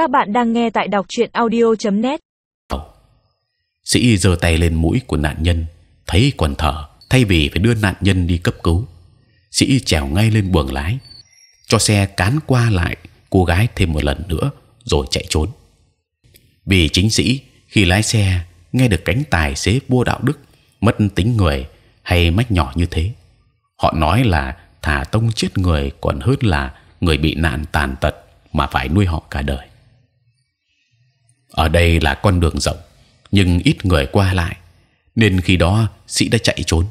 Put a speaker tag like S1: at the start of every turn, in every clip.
S1: Các bạn đang nghe tại đọc truyện audio.net.
S2: Sĩ giơ tay lên mũi của nạn nhân, thấy còn thở, thay vì phải đưa nạn nhân đi cấp cứu, sĩ trèo ngay lên buồng lái, cho xe cán qua lại cô gái thêm một lần nữa, rồi chạy trốn. Vì chính sĩ khi lái xe nghe được cánh tài xế vua đạo đức mất tính người hay mách nhỏ như thế, họ nói là thả tông chết người còn hơn là người bị nạn tàn tật mà phải nuôi họ cả đời. Ở đây là con đường rộng, nhưng ít người qua lại, nên khi đó sĩ đã chạy trốn.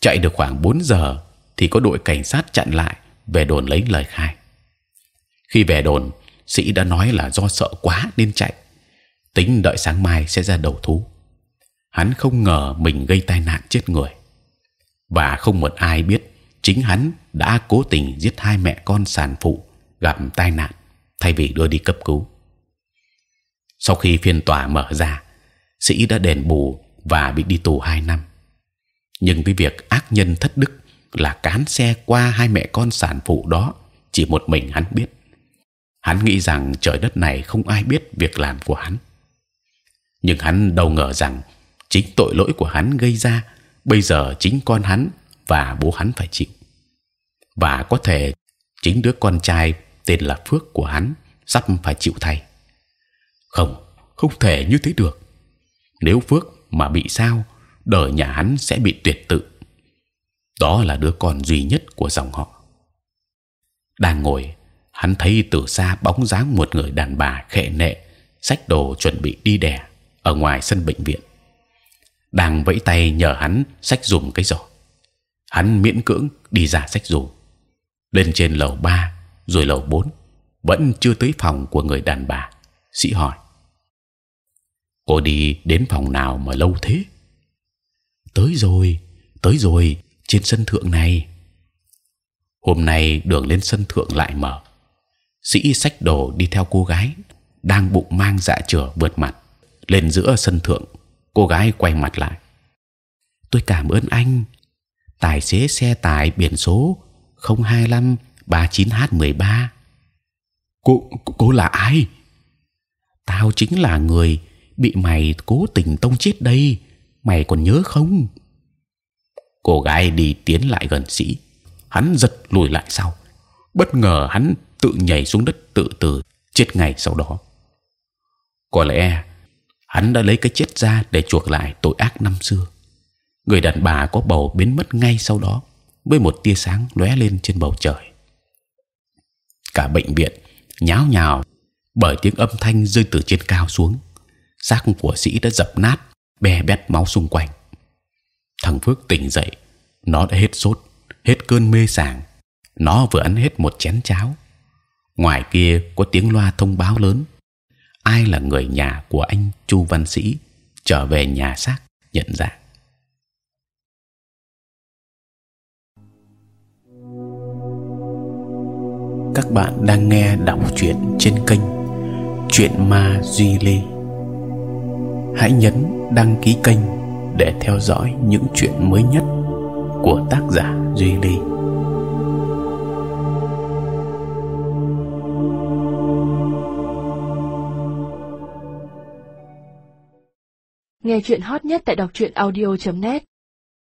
S2: Chạy được khoảng 4 giờ thì có đội cảnh sát chặn lại về đồn lấy lời khai. Khi về đồn, sĩ đã nói là do sợ quá nên chạy, tính đợi sáng mai sẽ ra đầu thú. Hắn không ngờ mình gây tai nạn chết người, và không một ai biết chính hắn đã cố tình giết hai mẹ con sản phụ gặp tai nạn thay vì đưa đi cấp cứu. Sau khi phiên tòa mở ra, sĩ đã đền bù và bị đi tù 2 năm. Nhưng cái việc ác nhân thất đức là cán xe qua hai mẹ con sản phụ đó chỉ một mình hắn biết. Hắn nghĩ rằng trời đất này không ai biết việc làm của hắn. Nhưng hắn đâu ngờ rằng chính tội lỗi của hắn gây ra bây giờ chính con hắn và bố hắn phải chịu. Và có thể chính đứa con trai tên là Phước của hắn sắp phải chịu thay. Không, không thể như thế được. Nếu Phước mà bị sao, đời nhà hắn sẽ bị tuyệt tự. Đó là đứa con duy nhất của dòng họ. Đang ngồi, hắn thấy từ xa bóng dáng một người đàn bà khệ nệ, xách đồ chuẩn bị đi đẻ ở ngoài sân bệnh viện. Đang vẫy tay nhờ hắn xách dùng cái giỏ. Hắn miễn cưỡng đi ra xách dùm lên trên lầu 3 rồi lầu 4 vẫn chưa tới phòng của người đàn bà. Sĩ hỏi: cô đi đến phòng nào mà lâu thế? Tới rồi, tới rồi, trên sân thượng này. Hôm nay đường lên sân thượng lại mở. Sĩ xách đồ đi theo cô gái đang bụng mang dạ chửa vượt mặt lên giữa sân thượng. Cô gái quay mặt lại. Tôi cảm ơn anh. Tài xế xe tải biển số 025 39 h 13 Cô cô là ai? Tao chính là người bị mày cố tình tông chết đây. Mày còn nhớ không? Cô gái đi tiến lại gần sĩ, hắn giật lùi lại sau. Bất ngờ hắn tự nhảy xuống đất tự tử chết ngay sau đó. Có lẽ hắn đã lấy cái chết ra để chuộc lại tội ác năm xưa. Người đàn bà có bầu biến mất ngay sau đó với một tia sáng lóe lên trên bầu trời. Cả bệnh viện nháo nhào bởi tiếng âm thanh rơi từ trên cao xuống xác của sĩ đã dập nát, bè bét máu xung quanh. Thằng phước tỉnh dậy, nó đã hết sốt, hết cơn mê sảng. Nó vừa ăn hết một chén cháo. Ngoài kia có tiếng loa thông báo lớn. Ai là người nhà của anh chu văn sĩ? Trở về nhà xác, nhận dạng các bạn đang nghe đọc truyện trên kênh truyện ma duy lê hãy nhấn đăng ký kênh để theo dõi những chuyện mới nhất của tác giả duy ly.
S1: Nghe chuyện hot nhất tại đọc truyện audio.net